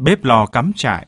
bếp lò cắm trại,